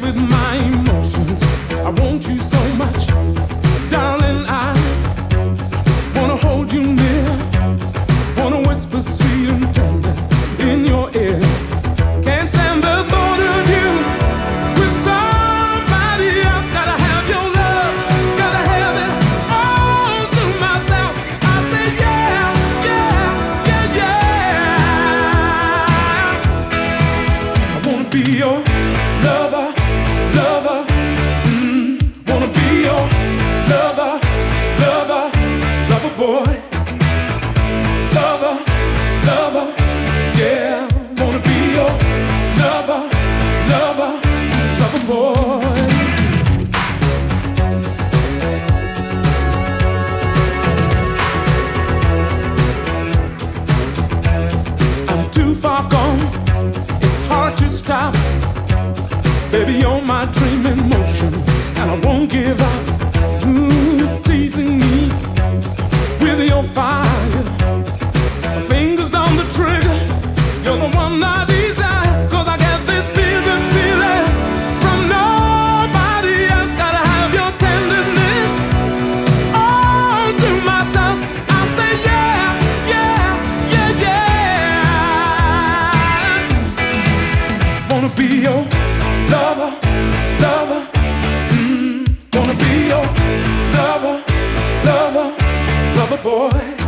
with my emotions. I want you so much, darling. I wanna hold you near, wanna whisper sweet and tender in your ear. Can't stand the thought of you with somebody else. Gotta have your love, gotta have it all to myself. I say yeah, yeah, yeah, yeah. I wanna be your boy, lover, lover, yeah, wanna be your lover, lover, lover boy. I'm too far gone, it's hard to stop. Baby, you're my dream in motion, and I won't give up. far. boy.